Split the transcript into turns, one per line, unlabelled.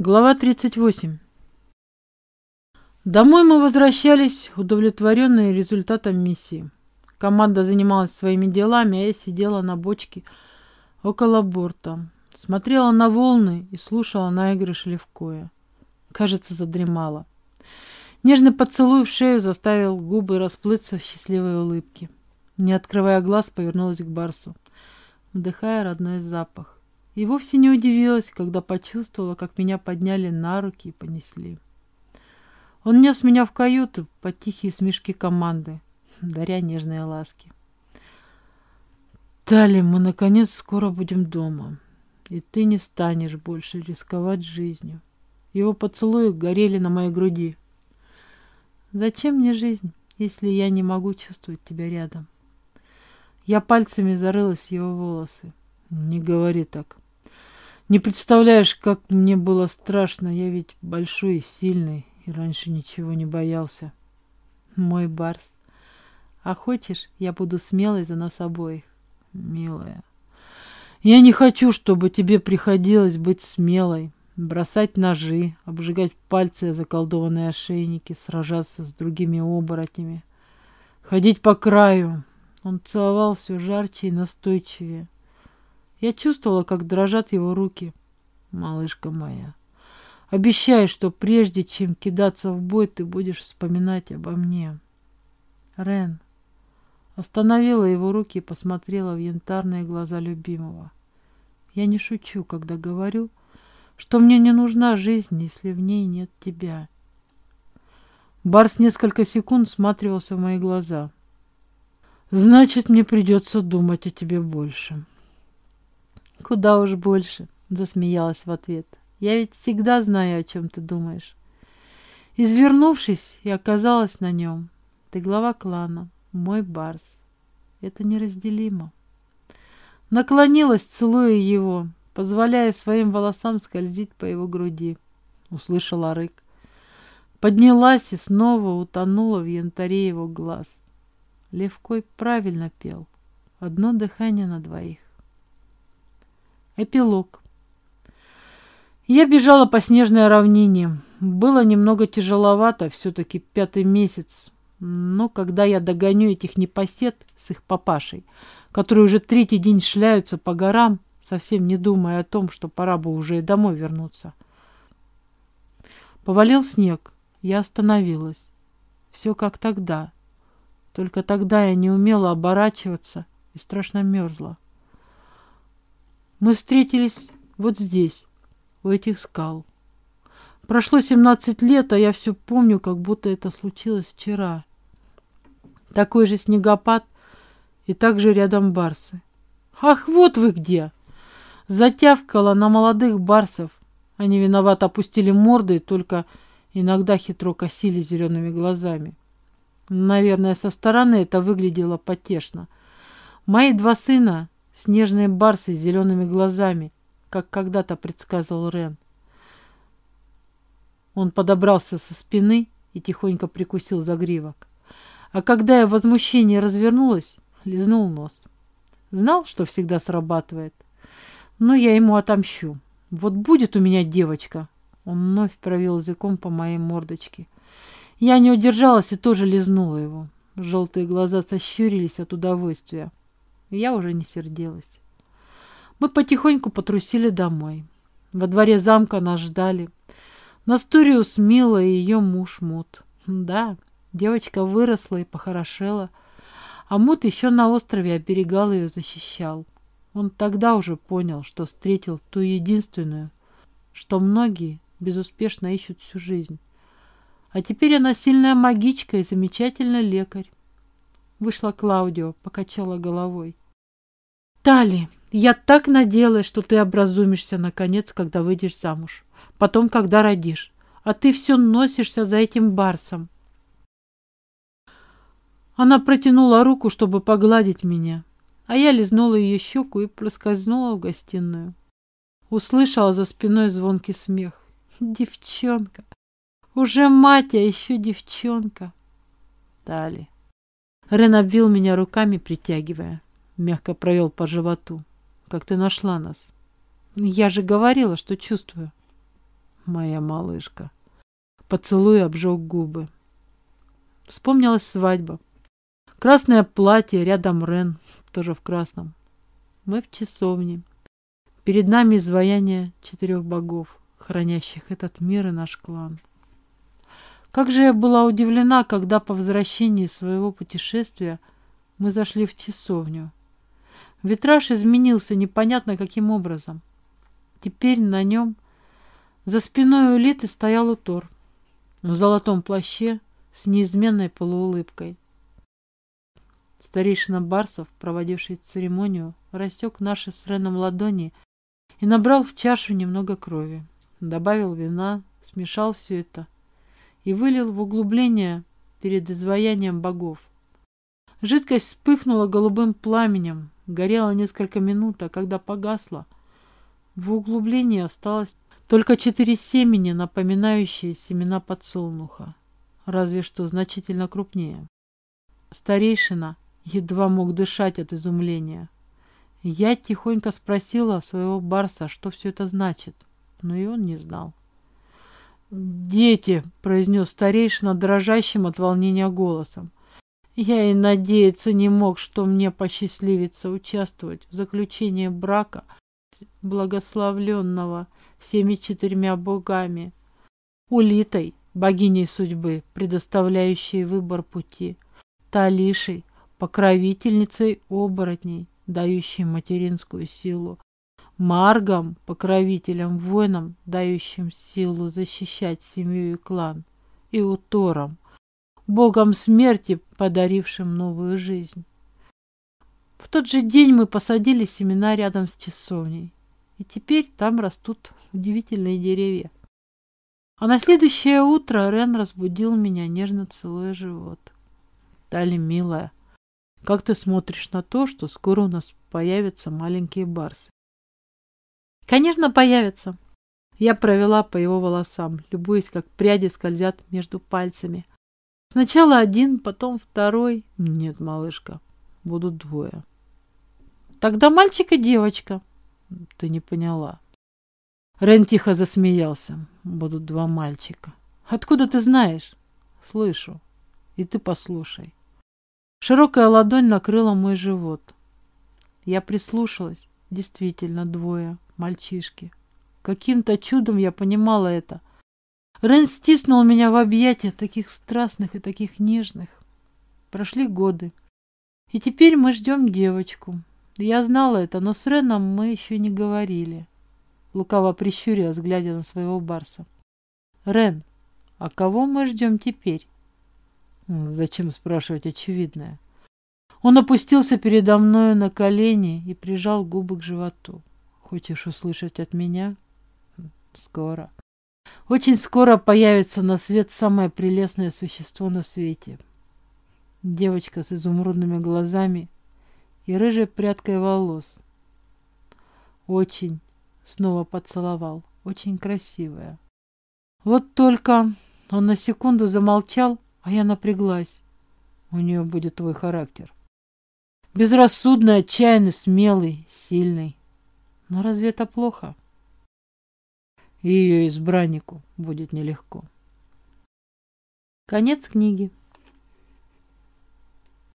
Глава 38. Домой мы возвращались, удовлетворенные результатом миссии. Команда занималась своими делами, а я сидела на бочке около борта, смотрела на волны и слушала наигрыш Левкоя. Кажется, задремала. Нежный поцелуй в шею заставил губы расплыться в счастливой улыбке. Не открывая глаз, повернулась к Барсу, вдыхая родной запах. И вовсе не удивилась, когда почувствовала, как меня подняли на руки и понесли. Он нес меня в каюту под тихие смешки команды, даря нежные ласки. Тали, мы наконец скоро будем дома, и ты не станешь больше рисковать жизнью. Его поцелуи горели на моей груди. Зачем мне жизнь, если я не могу чувствовать тебя рядом? Я пальцами зарылась в его волосы. Не говори так. Не представляешь, как мне было страшно. Я ведь большой и сильный, и раньше ничего не боялся. Мой Барс. А хочешь, я буду смелой за нас обоих? Милая. Я не хочу, чтобы тебе приходилось быть смелой, бросать ножи, обжигать пальцы о заколдованные ошейники, сражаться с другими оборотнями, ходить по краю. Он целовал все жарче и настойчивее. Я чувствовала, как дрожат его руки. Малышка моя, обещай, что прежде чем кидаться в бой, ты будешь вспоминать обо мне. Рен остановила его руки и посмотрела в янтарные глаза любимого. Я не шучу, когда говорю, что мне не нужна жизнь, если в ней нет тебя. Барс несколько секунд всматривался в мои глаза. Значит, мне придется думать о тебе больше. Куда уж больше, засмеялась в ответ. Я ведь всегда знаю, о чем ты думаешь. Извернувшись, и оказалась на нем. Ты глава клана, мой барс. Это неразделимо. Наклонилась, целуя его, позволяя своим волосам скользить по его груди. Услышала рык. Поднялась и снова утонула в янтаре его глаз. Левкой правильно пел. Одно дыхание на двоих. Эпилог. Я бежала по снежной равнине. Было немного тяжеловато, все-таки пятый месяц. Но когда я догоню этих непосед с их папашей, которые уже третий день шляются по горам, совсем не думая о том, что пора бы уже и домой вернуться. Повалил снег. Я остановилась. Все как тогда. Только тогда я не умела оборачиваться и страшно мерзла. Мы встретились вот здесь, у этих скал. Прошло семнадцать лет, а я все помню, как будто это случилось вчера. Такой же снегопад и также рядом барсы. Ах, вот вы где! Затявкала на молодых барсов. Они виновато опустили морды только иногда хитро косили зелеными глазами. Наверное, со стороны это выглядело потешно. Мои два сына Снежные барсы с зелеными глазами, как когда-то предсказывал Рен. Он подобрался со спины и тихонько прикусил загривок. А когда я в возмущении развернулась, лизнул нос. Знал, что всегда срабатывает. Но я ему отомщу. Вот будет у меня девочка. Он вновь провел языком по моей мордочке. Я не удержалась и тоже лизнула его. Желтые глаза сощурились от удовольствия. Я уже не сердилась. Мы потихоньку потрусили домой. Во дворе замка нас ждали. Насториус Мила и ее муж Мут. Да, девочка выросла и похорошела, а Мут еще на острове оберегал ее, защищал. Он тогда уже понял, что встретил ту единственную, что многие безуспешно ищут всю жизнь. А теперь она сильная магичка и замечательный лекарь. Вышла Клаудио, покачала головой. «Тали, я так надеялась, что ты образумишься, наконец, когда выйдешь замуж. Потом, когда родишь. А ты все носишься за этим барсом». Она протянула руку, чтобы погладить меня, а я лизнула ее щеку и проскользнула в гостиную. Услышала за спиной звонкий смех. «Девчонка! Уже мать, а еще девчонка!» Тали. Рен обвил меня руками, притягивая. Мягко провел по животу. Как ты нашла нас? Я же говорила, что чувствую. моя малышка. Поцелуй обжег губы. Вспомнилась свадьба. Красное платье, рядом Рен, тоже в красном. Мы в часовне. Перед нами изваяние четырех богов, хранящих этот мир и наш клан. Как же я была удивлена, когда по возвращении своего путешествия мы зашли в часовню. Витраж изменился непонятно каким образом. Теперь на нем за спиной у Литы стоял Утор в золотом плаще с неизменной полуулыбкой. Старейшина Барсов, проводивший церемонию, растек наши с Реном ладони и набрал в чашу немного крови. Добавил вина, смешал все это и вылил в углубление перед изваянием богов. Жидкость вспыхнула голубым пламенем, горела несколько минут, а когда погасла, в углублении осталось только четыре семени, напоминающие семена подсолнуха, разве что значительно крупнее. Старейшина едва мог дышать от изумления. Я тихонько спросила своего барса, что все это значит, но и он не знал. «Дети!» — произнес старейшина дрожащим от волнения голосом. Я и надеяться не мог, что мне посчастливится участвовать в заключении брака благословленного всеми четырьмя богами, Улитой, богиней судьбы, предоставляющей выбор пути, Талишей, покровительницей оборотней, дающей материнскую силу, Маргом, покровителем воинам, дающим силу защищать семью и клан, и Утором, богом смерти, подарившим новую жизнь. В тот же день мы посадили семена рядом с часовней, и теперь там растут удивительные деревья. А на следующее утро Рен разбудил меня, нежно целуя живот. Дали, милая, как ты смотришь на то, что скоро у нас появятся маленькие барсы? Конечно, появятся. Я провела по его волосам, любуясь, как пряди скользят между пальцами, Сначала один, потом второй. Нет, малышка, будут двое. Тогда мальчик и девочка. Ты не поняла. Рен тихо засмеялся. Будут два мальчика. Откуда ты знаешь? Слышу. И ты послушай. Широкая ладонь накрыла мой живот. Я прислушалась. Действительно, двое. Мальчишки. Каким-то чудом я понимала это. Рен стиснул меня в объятиях, таких страстных и таких нежных. Прошли годы. И теперь мы ждем девочку. Я знала это, но с Реном мы еще не говорили. Лукаво прищурилась, глядя на своего барса. Рен, а кого мы ждем теперь? Зачем спрашивать очевидное? Он опустился передо мною на колени и прижал губы к животу. Хочешь услышать от меня? Скоро. Очень скоро появится на свет самое прелестное существо на свете. Девочка с изумрудными глазами и рыжей прядкой волос. Очень, снова поцеловал, очень красивая. Вот только он на секунду замолчал, а я напряглась. У нее будет твой характер. Безрассудный, отчаянный, смелый, сильный. Но разве это плохо? Ее избраннику будет нелегко. Конец книги.